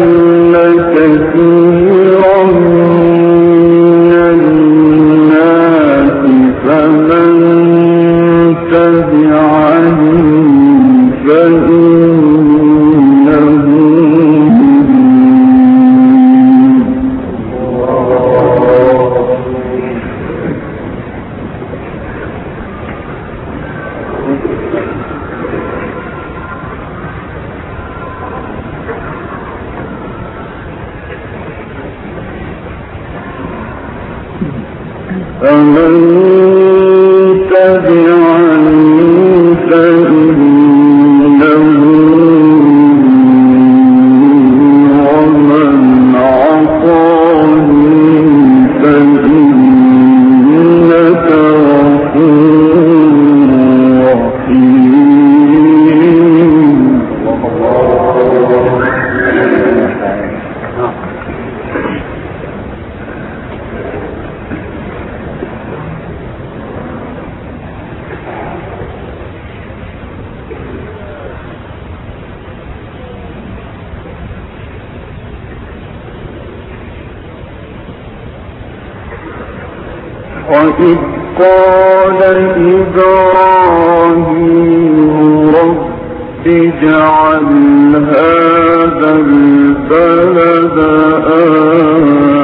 أضلن كثيرا فمن وإذ قال إبراهيم رب اجعل هذا البلد آمنا.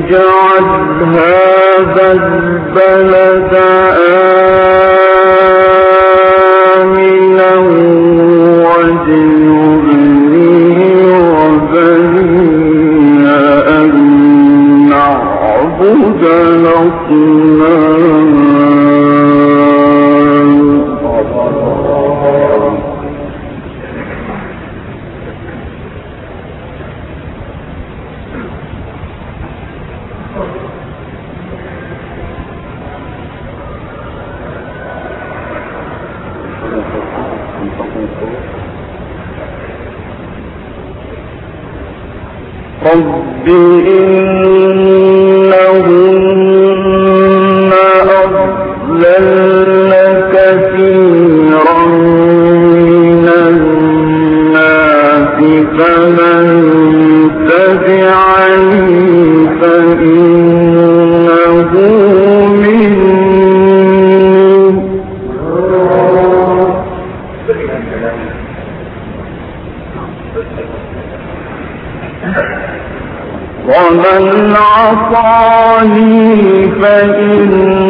اجعل هذا البلد آمنا عصاني فإنك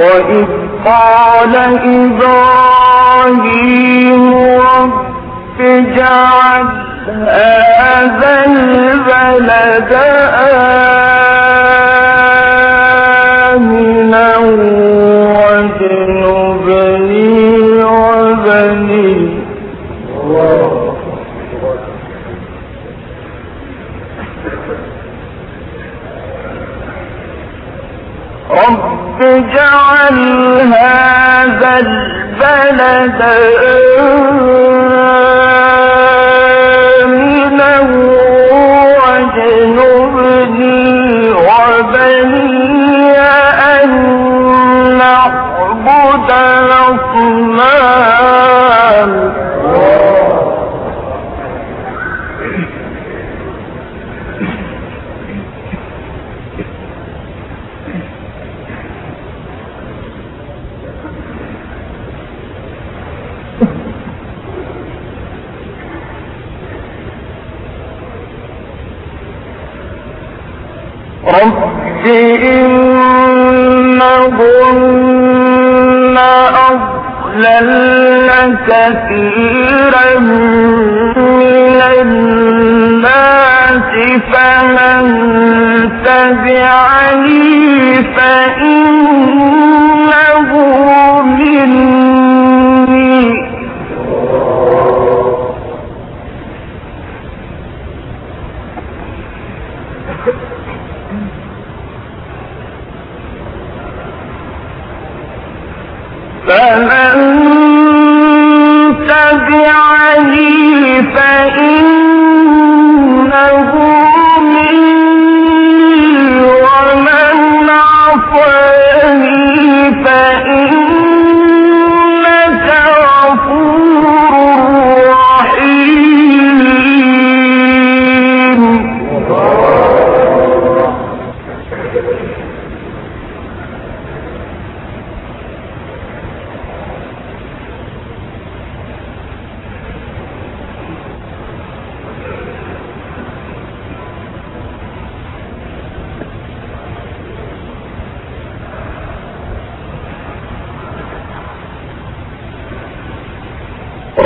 وإذ قال إبراهيم رب اجعل هذا البلد آمنا واجنبني وبني رب اجعل هذا البلد آمنا واجنبني وبني أن نعبد الأصنام كثيرا من الناس فمن تبعني فإنه مني. فمن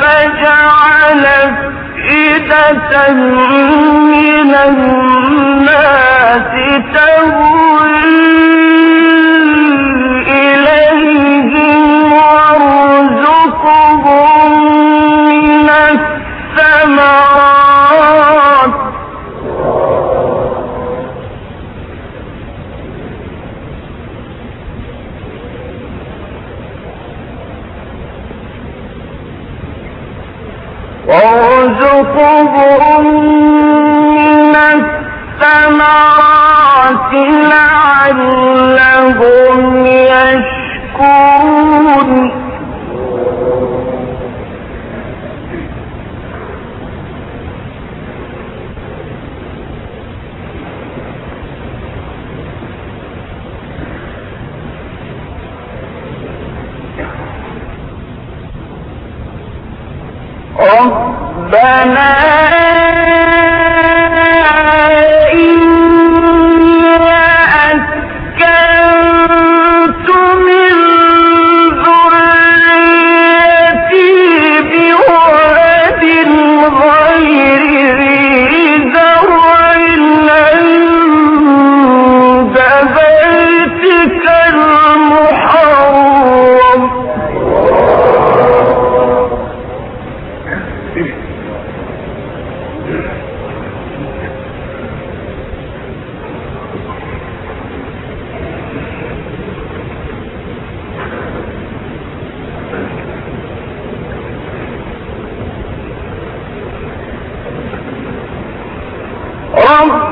فاجعل أفئدة من الناس. تهوي رب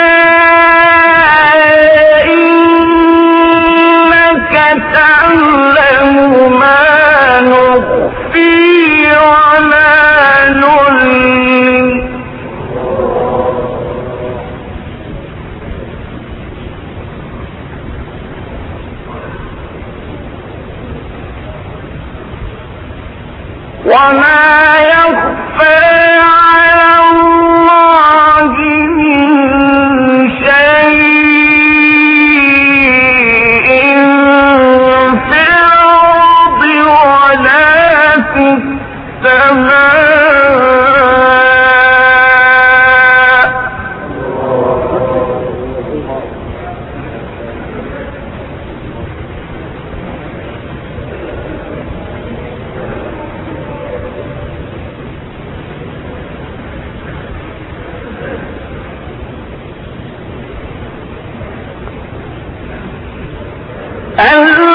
الحمد and